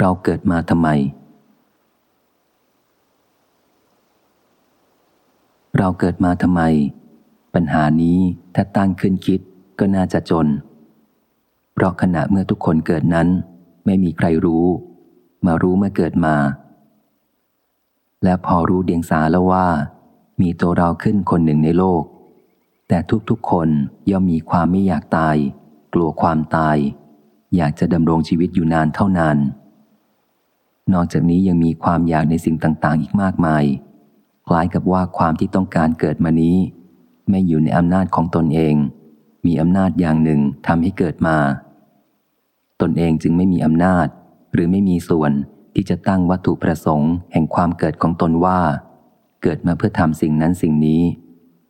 เราเกิดมาทำไม เราเกิดมาทำไม ปัญหานี้ถ้าตั้งขึ้นคิดก็น่าจะจน เพราะขณะเมื่อทุกคนเกิดนั้น ไม่มีใครรู้ มารู้เมื่อเกิดมา และพอรู้เดียงสาแล้วว่า มีตัวเราขึ้นคนหนึ่งในโลก แต่ทุกๆคนย่อมมีความไม่อยากตาย กลัวความตายอยากจะดำรงชีวิตอยู่นานเท่านาน นอกจากนี้ยังมีความอยากในสิ่งต่างๆ อีกมากมาย คล้ายกับว่าความที่ต้องการเกิดมานี้ ไม่อยู่ในอำนาจของตนเอง มีอำนาจอย่างหนึ่งทำให้เกิดมา ตนเองจึงไม่มีอำนาจ หรือไม่มีส่วนที่จะตั้งวัตถุประสงค์แห่งความเกิดของตนว่า เกิดมาเพื่อทำสิ่งนั้นสิ่งนี้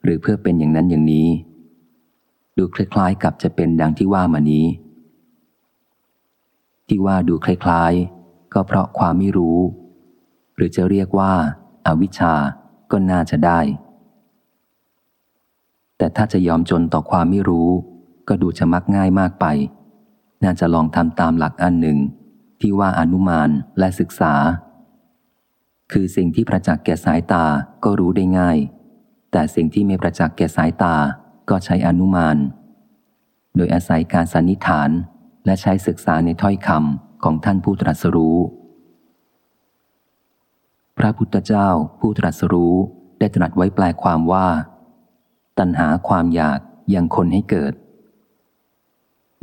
หรือเพื่อเป็นอย่างนั้นอย่างนี้ ดูคล้ายๆกับจะเป็นดังที่ว่ามานี้ ที่ว่าดูคล้ายๆ ก็เพราะความไม่รู้ หรือจะเรียกว่าอาวิชชาก็น่าจะได้ แต่ถ้าจะยอมจนต่อความไม่รู้ ก็ดูจะมักง่ายมากไป น่าจะลองทำตามหลักอันหนึ่ง ที่ว่าอนุมานและศึกษา คือสิ่งที่ประจักษ์แก่สายตาก็รู้ได้ง่าย แต่สิ่งที่ไม่ประจักษ์แก่สายตาก็ใช้อนุมาน โดยอาศัยการสันนิษฐานและใช้ศึกษาในถ้อยคำ ของท่านผู้ตรัสรู้ พระพุทธเจ้าผู้ตรัสรู้ได้ตรัสไว้แปลความว่า ตัณหาความอยากยังคนให้เกิด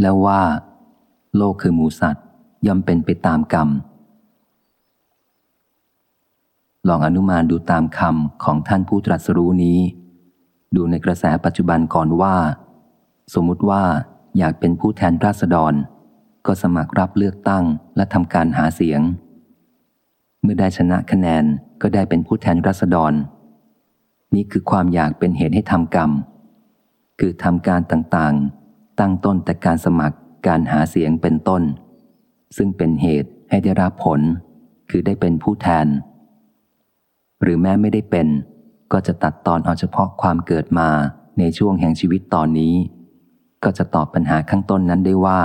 แล้วว่า โลกคือหมูสัตว์ย่อมเป็นไปตามกรรม ลองอนุมานดูตามคำของท่านผู้ตรัสรู้นี้ ดูในกระแสปัจจุบันก่อนว่า สมมุติว่าอยากเป็นผู้แทนราษฎร ก็สมัครรับเลือกตั้งและทำการหาเสียง เมื่อได้ชนะคะแนนก็ได้เป็นผู้แทนราษฎร นี่คือความอยากเป็นเหตุให้ทำกรรม คือทำการต่างๆ ตั้งต้นแต่การสมัครการหาเสียงเป็นต้น ซึ่งเป็นเหตุให้ได้รับผล คือได้เป็นผู้แทน หรือแม้ไม่ได้เป็น ก็จะตัดตอนเอาเฉพาะความเกิดมาในช่วงแห่งชีวิตตอนนี้ ก็จะตอบปัญหาข้างต้นนั้นได้ว่า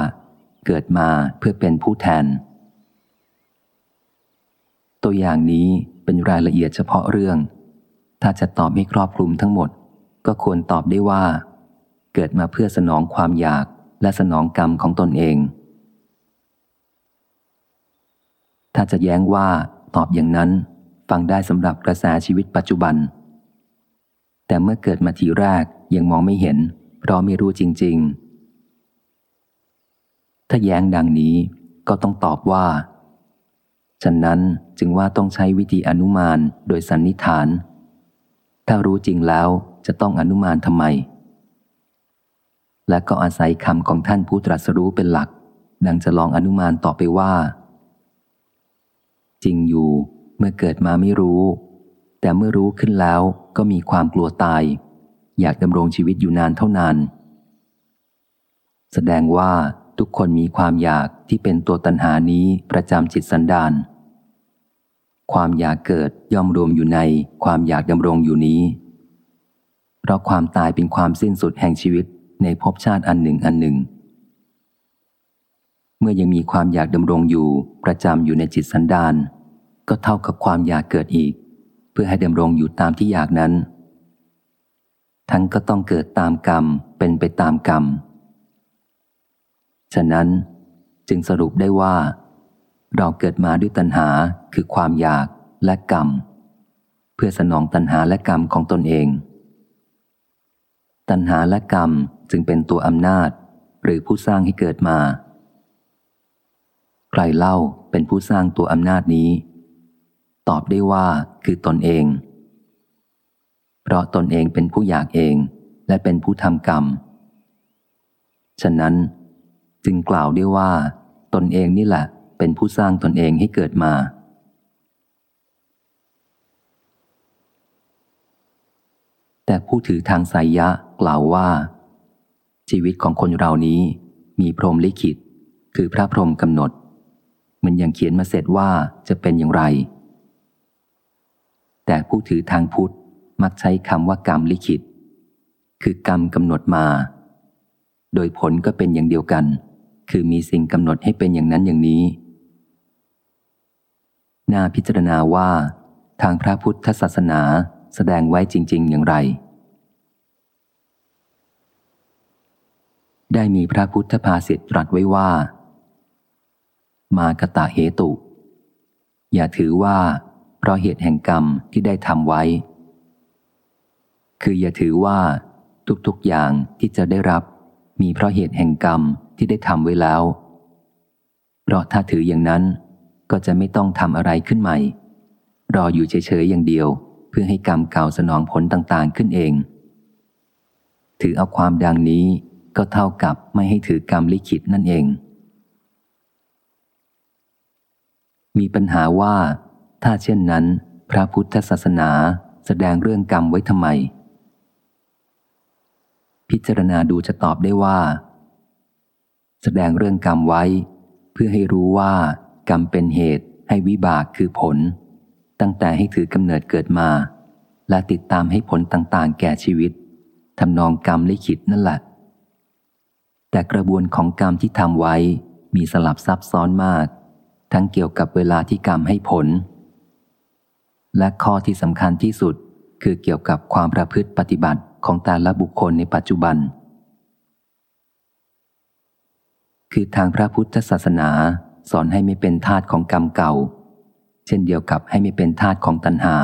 เกิดมาเพื่อเป็นผู้แทน ตัวอย่างนี้เป็นรายละเอียดเฉพาะเรื่อง ถ้าจะตอบให้ครอบคลุมทั้งหมด ก็ควรตอบได้ว่า เกิดมาเพื่อสนองความอยากและสนองกรรมของตนเอง ถ้าจะแย้งว่าตอบอย่างนั้น ฟังได้สำหรับกระแสชีวิตปัจจุบัน แต่เมื่อเกิดมาทีแรกยังมองไม่เห็น เพราะไม่รู้จริง ๆ ถ้าแย้งดังนี้ก็ต้องตอบว่า ฉะนั้นจึงว่าต้องใช้วิธีอนุมานโดยสันนิษฐาน ถ้ารู้จริงแล้วจะต้องอนุมานทำไม และก็อาศัยคำของท่านผู้ตรัสรู้เป็นหลัก ดังจะลองอนุมานต่อไปว่า จริงอยู่เมื่อเกิดมาไม่รู้ แต่เมื่อรู้ขึ้นแล้วก็มีความกลัวตาย อยากดำรงชีวิตอยู่นานเท่านาน แสดงว่า ทุกคนมีความอยากที่เป็นตัวตัณหานี้ประจำจิตสันดานความอยากเกิดย่อมรวมอยู่ในความอยากดำรงอยู่นี้ เพราะความตายเป็นความสิ้นสุดแห่งชีวิตในภพชาติอันหนึ่งอันหนึ่ง เมื่อยังมีความอยากดำรงอยู่ประจำอยู่ในจิตสันดานก็เท่ากับความอยากเกิดอีก เพื่อให้ดำรงอยู่ตามที่อยากนั้น ทั้งก็ต้องเกิดตามกรรมเป็นไปตามกรรม ฉะนั้นจึงสรุปได้ว่า เราเกิดมาด้วยตัณหาคือความอยากและกรรม เพื่อสนองตัณหาและกรรมของตนเอง ตัณหาและกรรมจึงเป็นตัวอำนาจหรือผู้สร้างให้เกิดมา ใครเล่าเป็นผู้สร้างตัวอำนาจนี้ ตอบได้ว่าคือตนเอง เพราะตนเองเป็นผู้อยากเองและเป็นผู้ทำกรรม ฉะนั้น จึงกล่าวได้ว่า ตนเองนี่แหละ เป็นผู้สร้างตนเองให้เกิดมา แต่ผู้ถือทางสายยะกล่าวว่า ชีวิตของคนเรานี้มีพรหมลิขิต คือพระพรหมกำหนด มันยังเขียนมาเสร็จว่าจะเป็นอย่างไร แต่ผู้ถือทางพุทธมักใช้คำว่ากรรมลิขิต คือกรรมกำหนดมา โดยผลก็เป็นอย่างเดียวกัน คือมีสิ่งกำหนดให้เป็นอย่างนั้นอย่างนี้ น่าพิจารณาว่า ทางพระพุทธศาสนาแสดงไว้จริง ๆ อย่างไร ได้มีพระพุทธภาษิตตรัสไว้ว่า มากตะเหตุ อย่าถือว่า เพราะเหตุแห่งกรรมที่ได้ทำไว้ คืออย่าถือว่า ทุกๆอย่างที่จะได้รับ มีเพราะเหตุแห่งกรรม ที่ได้ทำไว้แล้ว เพราะถ้าถืออย่างนั้นก็จะไม่ต้องทำอะไรขึ้นใหม่ รออยู่เฉยๆอย่างเดียว เพื่อให้กรรมเก่าสนองผลต่างๆขึ้นเอง ถือเอาความดังนี้ก็เท่ากับไม่ให้ถือกรรมลิขิตนั่นเอง มีปัญหาว่า ถ้าเช่นนั้น พระพุทธศาสนาแสดงเรื่องกรรมไว้ทำไม พิจารณาดูจะตอบได้ว่า แสดงเรื่องกรรมไว้ เพื่อให้รู้ว่า กรรมเป็นเหตุให้วิบากคือผล ตั้งแต่ให้ถือกำเนิดเกิดมา และติดตามให้ผลต่างๆ แก่ชีวิตทำนองกรรมลิขิตนั่นแหละ แต่กระบวนของกรรมที่ทำไว้มีสลับซับซ้อนมาก ทั้งเกี่ยวกับเวลาที่กรรมให้ผล และข้อที่สำคัญที่สุดคือเกี่ยวกับความประพฤติปฏิบัติของแต่ละบุคคลในปัจจุบัน คือทางพระพุทธศาสนาสอนให้ไม่เป็นทาสของกรรมเก่า เช่นเดียวกับให้ไม่เป็นทาสของตัณหา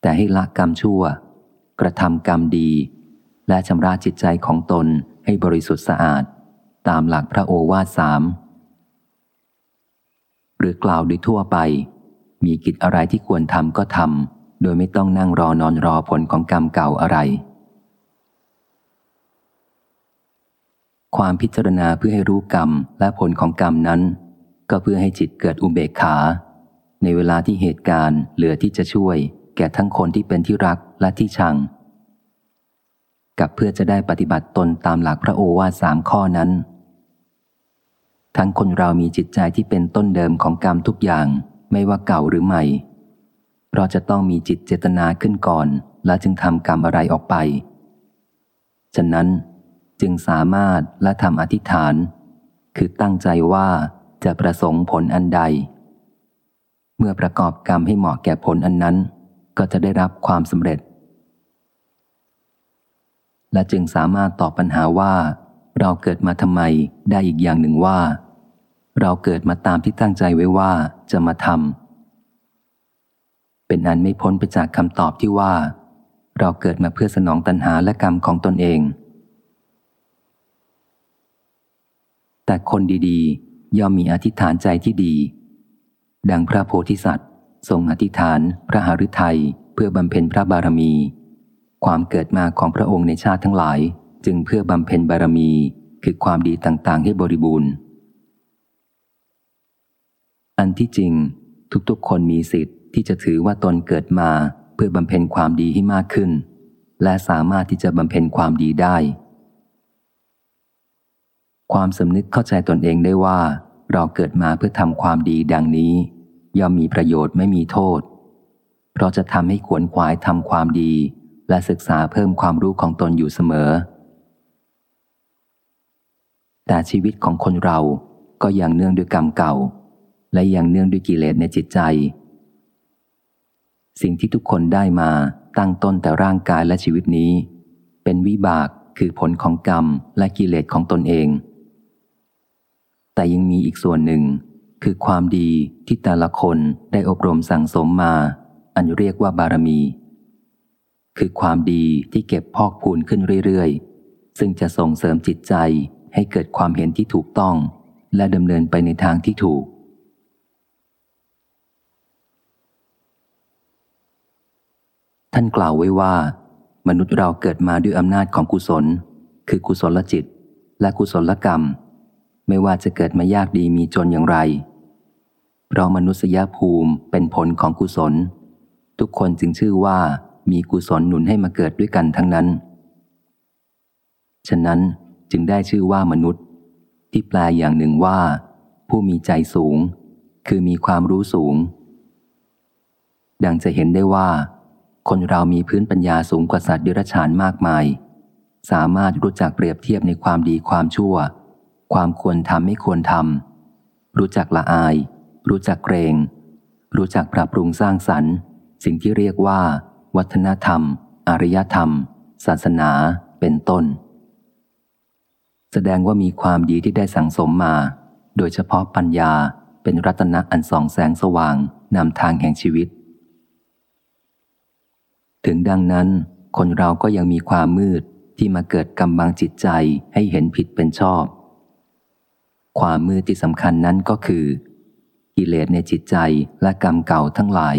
แต่ให้ละกรรมชั่ว กระทำกรรมดี และชำระจิตใจของตนให้บริสุทธิ์สะอาด ตามหลักพระโอวาทสามหรือกล่าวโดยทั่วไป มีกิจอะไรที่ควรทำก็ทำโดยไม่ต้องนั่งรอนอนรอผลของกรรมเก่าอะไร ความพิจารณาเพื่อให้รู้กรรมและผลของกรรมนั้น ก็เพื่อให้จิตเกิดอุเบกขา ในเวลาที่เหตุการณ์เหลือที่จะช่วย แก่ทั้งคนที่เป็นที่รักและที่ชัง กับเพื่อจะได้ปฏิบัติตนตามหลักพระโอวาทสามข้อนั้น ทั้งคนเรามีจิตใจที่เป็นต้นเดิมของกรรมทุกอย่างไม่ว่าเก่าหรือใหม่ เพราะจะต้องมีจิตเจตนาขึ้นก่อน และจึงทำกรรมอะไรออกไป ฉะนั้น จึงสามารถและทำอธิษฐาน คือตั้งใจว่าจะประสงค์ผลอันใด เมื่อประกอบกรรมให้เหมาะแก่ผลอันนั้น ก็จะได้รับความสำเร็จ และจึงสามารถตอบปัญหาว่า เราเกิดมาทำไมได้อีกอย่างหนึ่งว่า เราเกิดมาตามที่ตั้งใจไว้ว่าจะมาทำเป็นอันไม่พ้นไปจากคำตอบที่ว่า เราเกิดมาเพื่อสนองตัณหาและกรรมของตนเอง แต่คนดีๆ ย่อมมีอธิษฐานใจที่ดี ดังพระโพธิสัตว์ ทรงอธิษฐานพระหฤทัยเพื่อบำเพ็ญพระบารมี ความเกิดมาของพระองค์ในชาติทั้งหลาย จึงเพื่อบำเพ็ญบารมีคือความดีต่างๆ ให้บริบูรณ์ อันที่จริง ทุกๆ คนมีสิทธิ์ที่จะถือว่าตนเกิดมาเพื่อบำเพ็ญความดีให้มากขึ้น และสามารถที่จะบำเพ็ญความดีได้ ความสำนึกเข้าใจตนเองได้ว่า เราเกิดมาเพื่อทำความดีดังนี้ ย่อมมีประโยชน์ไม่มีโทษ เพราะจะทำให้ขวนขวายทำความดี และศึกษาเพิ่มความรู้ของตนอยู่เสมอ แต่ชีวิตของคนเราก็ยังเนื่องด้วยกรรมเก่า และยังเนื่องด้วยกิเลสในจิตใจ สิ่งที่ทุกคนได้มาตั้งต้นแต่ร่างกายและชีวิตนี้ เป็นวิบากคือผลของกรรมและกิเลสของตนเอง แต่ยังมีอีกส่วนหนึ่ง คือความดีที่แต่ละคนได้อบรมสั่งสมมา อันเรียกว่าบารมี คือความดีที่เก็บพอกพูนขึ้นเรื่อยๆ ซึ่งจะส่งเสริมจิตใจให้เกิดความเห็นที่ถูกต้อง และดำเนินไปในทางที่ถูก ท่านกล่าวไว้ว่า มนุษย์เราเกิดมาด้วยอำนาจของกุศล คือกุศลจิต และกุศลกรรม ไม่ว่าจะเกิดมายากดีมีจนอย่างไร เพราะมนุษยภูมิเป็นผลของกุศล ทุกคนจึงชื่อว่ามีกุศลหนุนให้มาเกิดด้วยกันทั้งนั้น ฉะนั้นจึงได้ชื่อว่ามนุษย์ ที่แปลอย่างหนึ่งว่า ผู้มีใจสูง คือมีความรู้สูง ดังจะเห็นได้ว่า คนเรามีพื้นปัญญาสูงกว่าสัตว์ดิรัจฉานมากมาย สามารถรู้จักเปรียบเทียบในความดีความชั่ว ความควรทำไม่ควรทำรู้จักละอาย รู้จักเกรง รู้จักปรับปรุงสร้างสรรค์ สิ่งที่เรียกว่า วัฒนธรรม อารยธรรม ศาสนา เป็นต้น แสดงว่ามีความดีที่ได้สั่งสมมา โดยเฉพาะปัญญาเป็นรัตนะอันส่องแสงสว่างนำทางแห่งชีวิต ถึงดังนั้น คนเราก็ยังมีความมืดที่มาเกิดกำบังจิตใจให้เห็นผิดเป็นชอบ ความมืดที่สำคัญนั้นก็คือ กิเลสในจิตใจและกรรมเก่าทั้งหลาย